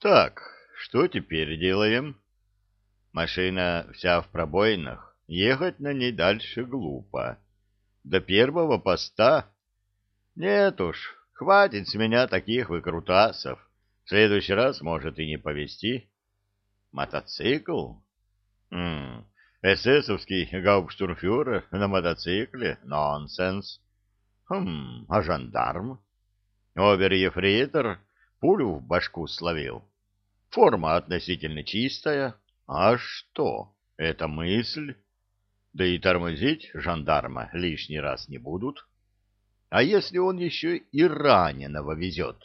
Так, что теперь делаем? Машина вся в пробоинах, ехать на ней дальше глупо. До первого поста? Нет уж, хватит с меня таких выкрутасов. В следующий раз может и не повезти. Мотоцикл? Хм, эсэсовский гауптштурмфюрер на мотоцикле? Нонсенс. Хм, а жандарм? Обер-ефрейтор пулю в башку словил. Форма относительно чистая. А что? Это мысль. Да и тормозить жандарма лишний раз не будут. А если он еще и раненого везет?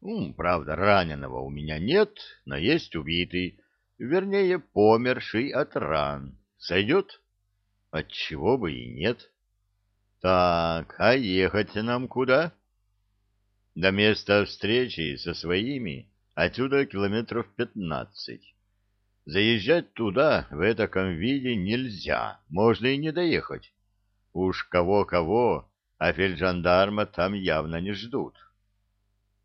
Ну, правда, раненого у меня нет, но есть убитый, вернее, померший от ран. Сойдет? Отчего бы и нет. Так, а ехать нам куда? До места встречи со своими отсюда километров пятнадцать. Заезжать туда в этаком виде нельзя, можно и не доехать. Уж кого-кого, а фельджандарма там явно не ждут.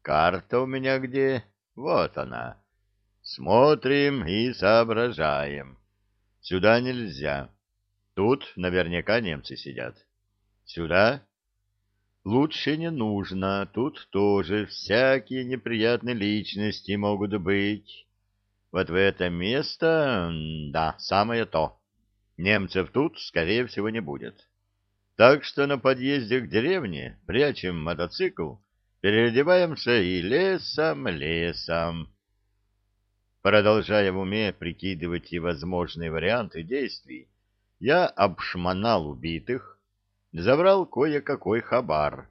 Карта у меня где? Вот она. Смотрим и соображаем. Сюда нельзя. Тут наверняка немцы сидят. Сюда? Лучше не нужно, тут тоже всякие неприятные личности могут быть. Вот в это место, да, самое то. Немцев тут, скорее всего, не будет. Так что на подъезде к деревне прячем мотоцикл, переодеваемся и лесом, лесом. Продолжая в уме прикидывать и возможные варианты действий, я обшмонал убитых, забрал кое-какой хабар,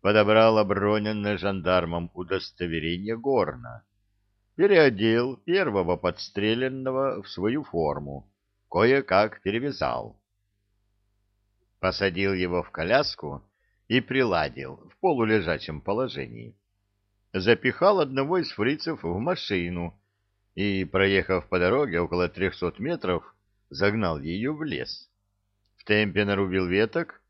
подобрал оброненное жандармом удостоверение Горна, переодел первого подстреленного в свою форму, кое-как перевязал. Посадил его в коляску и приладил в полулежачем положении. Запихал одного из фрицев в машину и, проехав по дороге около трехсот метров, загнал ее в лес. В темпе нарубил веток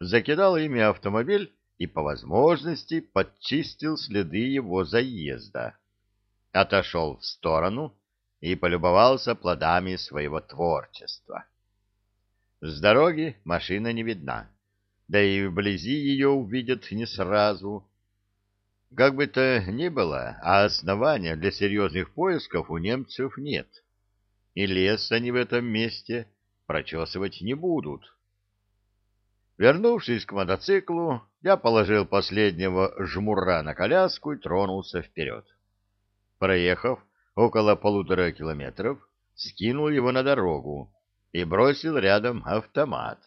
закидал ими автомобиль и, по возможности, подчистил следы его заезда. Отошел в сторону и полюбовался плодами своего творчества. С дороги машина не видна, да и вблизи ее увидят не сразу. Как бы то ни было, а основания для серьезных поисков у немцев нет, и лес они в этом месте прочесывать не будут. Вернувшись к мотоциклу, я положил последнего жмура на коляску и тронулся вперед. Проехав около полутора километров, скинул его на дорогу и бросил рядом автомат.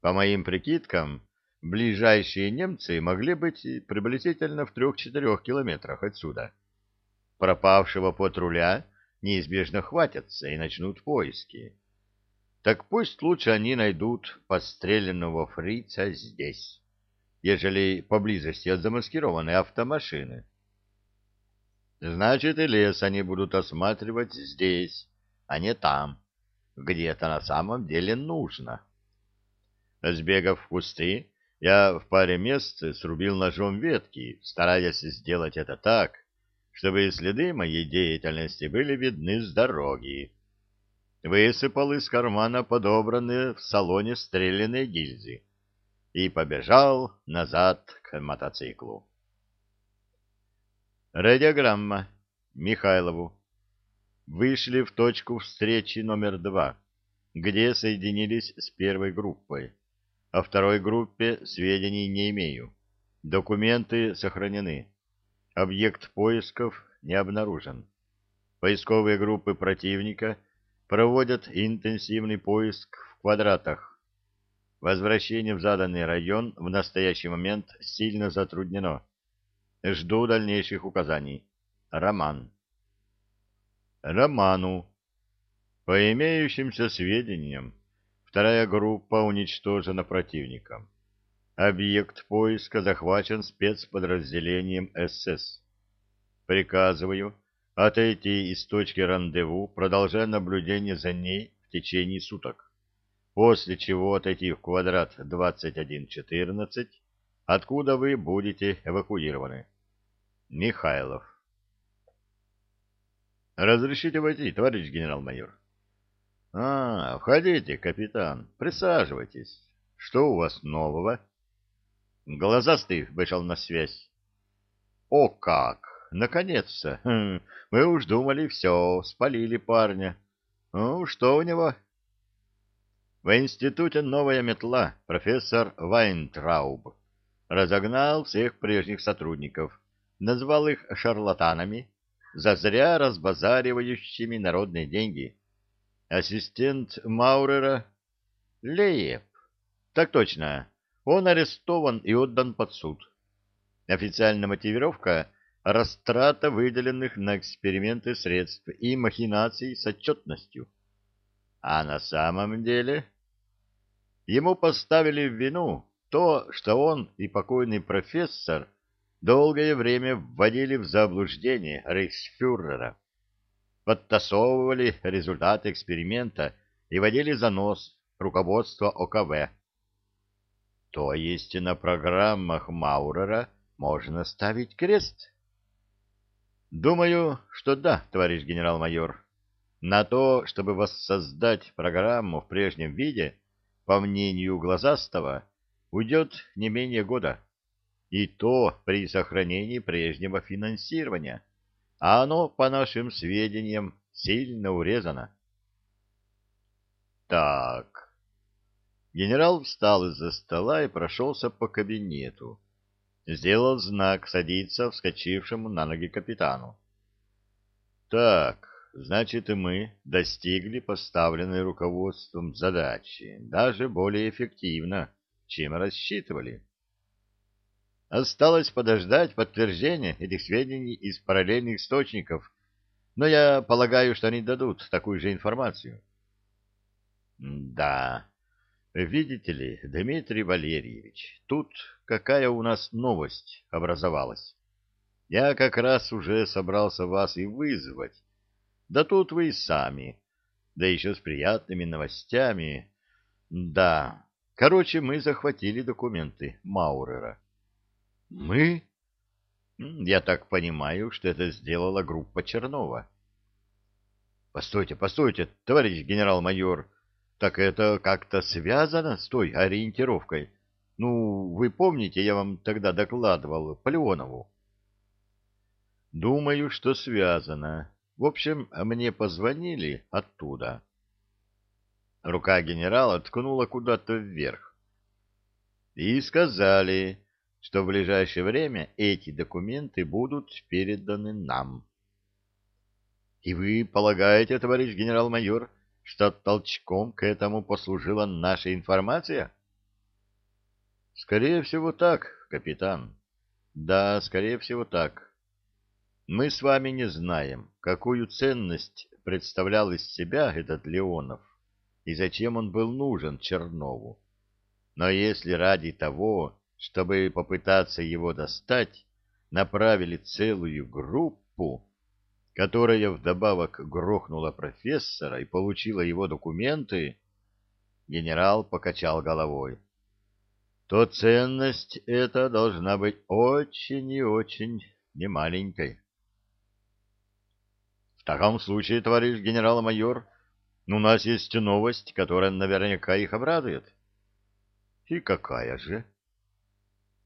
По моим прикидкам, ближайшие немцы могли быть приблизительно в трех-четырех километрах отсюда. Пропавшего патруля неизбежно хватятся и начнут поиски так пусть лучше они найдут подстреленного фрица здесь, ежели поблизости от замаскированной автомашины. Значит, и лес они будут осматривать здесь, а не там, где это на самом деле нужно. Сбегав в кусты, я в паре мест срубил ножом ветки, стараясь сделать это так, чтобы следы моей деятельности были видны с дороги высыпал из кармана подобранные в салоне стрелянные гильзы и побежал назад к мотоциклу. Радиограмма Михайлову. Вышли в точку встречи номер два, где соединились с первой группой. О второй группе сведений не имею. Документы сохранены. Объект поисков не обнаружен. Поисковые группы противника проводят интенсивный поиск в квадратах. Возвращение в заданный район в настоящий момент сильно затруднено. Жду дальнейших указаний. Роман. Роману. По имеющимся сведениям, вторая группа уничтожена противником. Объект поиска захвачен спецподразделением СС. Приказываю отойти из точки рандеву, продолжая наблюдение за ней в течение суток, после чего отойти в квадрат 2114, откуда вы будете эвакуированы. Михайлов Разрешите войти, товарищ генерал-майор? А, входите, капитан, присаживайтесь. Что у вас нового? Глазастый вышел на связь. О как! Наконец-то! Хм, мы уж думали, все, спалили парня. Ну, что у него? В институте новая метла, профессор Вайнтрауб. Разогнал всех прежних сотрудников, назвал их шарлатанами, зазря разбазаривающими народные деньги. Ассистент Маурера Леев. Так точно. Он арестован и отдан под суд. Официальная мотивировка — растрата выделенных на эксперименты средств и махинаций с отчетностью. А на самом деле ему поставили в вину то, что он и покойный профессор долгое время вводили в заблуждение рейхсфюрера подтасовывали результаты эксперимента и водили за нос руководство ОКВ. То есть на программах Маурера можно ставить крест? Думаю, что да, товарищ генерал-майор. На то, чтобы воссоздать программу в прежнем виде, по мнению Глазастого, уйдет не менее года. И то при сохранении прежнего финансирования а оно, по нашим сведениям, сильно урезано. Так. Генерал встал из-за стола и прошелся по кабинету. Сделал знак садиться вскочившему на ноги капитану. Так, значит, и мы достигли поставленной руководством задачи, даже более эффективно, чем рассчитывали. Осталось подождать подтверждения этих сведений из параллельных источников, но я полагаю, что они дадут такую же информацию. Да, видите ли, Дмитрий Валерьевич, тут какая у нас новость образовалась. Я как раз уже собрался вас и вызвать. Да тут вы и сами, да еще с приятными новостями. Да, короче, мы захватили документы Маурера. Мы? Я так понимаю, что это сделала группа Чернова. Постойте, постойте, товарищ генерал-майор, так это как-то связано с той ориентировкой? Ну, вы помните, я вам тогда докладывал по Леонову? Думаю, что связано. В общем, мне позвонили оттуда. Рука генерала ткнула куда-то вверх. И сказали, что в ближайшее время эти документы будут переданы нам. И вы полагаете, товарищ генерал-майор, что толчком к этому послужила наша информация? Скорее всего так, капитан. Да, скорее всего так. Мы с вами не знаем, какую ценность представлял из себя этот Леонов и зачем он был нужен Чернову. Но если ради того, чтобы попытаться его достать, направили целую группу, которая вдобавок грохнула профессора и получила его документы, генерал покачал головой. То ценность эта должна быть очень и очень немаленькой. В таком случае, товарищ генерал-майор, у нас есть новость, которая наверняка их обрадует. И какая же?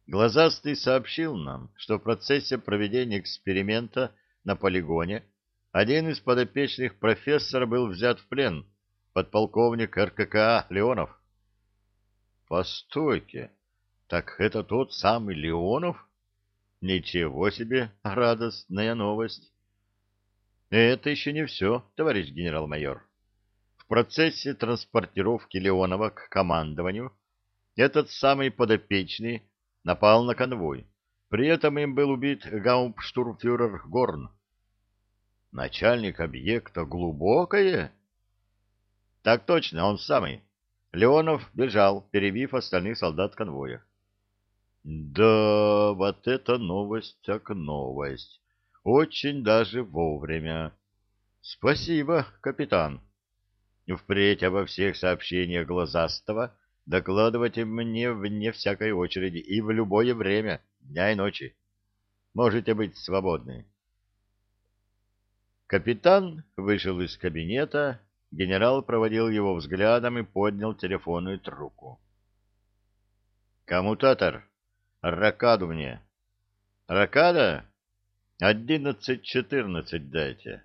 Глазастый сообщил нам, что в процессе проведения эксперимента на полигоне один из подопечных профессора был взят в плен, подполковник РККА Леонов. Постойте, так это тот самый Леонов? Ничего себе радостная новость. Это еще не все, товарищ генерал-майор. В процессе транспортировки Леонова к командованию этот самый подопечный напал на конвой. При этом им был убит гауптштурмфюрер Горн. Начальник объекта глубокое? Так точно, он самый. Леонов бежал, перебив остальных солдат конвоя. Да, вот это новость так новость. Очень даже вовремя. Спасибо, капитан. Впредь обо всех сообщениях Глазастого Докладывайте мне вне всякой очереди и в любое время, дня и ночи. Можете быть свободны. Капитан вышел из кабинета, генерал проводил его взглядом и поднял телефонную трубку. «Коммутатор, ракаду мне». «Ракада? Одиннадцать-четырнадцать дайте».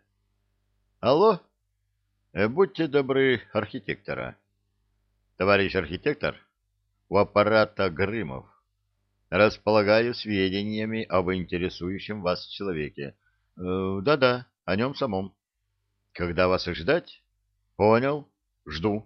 «Алло? Будьте добры, архитектора». «Товарищ архитектор, у аппарата Грымов. Располагаю сведениями об интересующем вас человеке. Да-да, о нем самом. Когда вас ждать? Понял. Жду.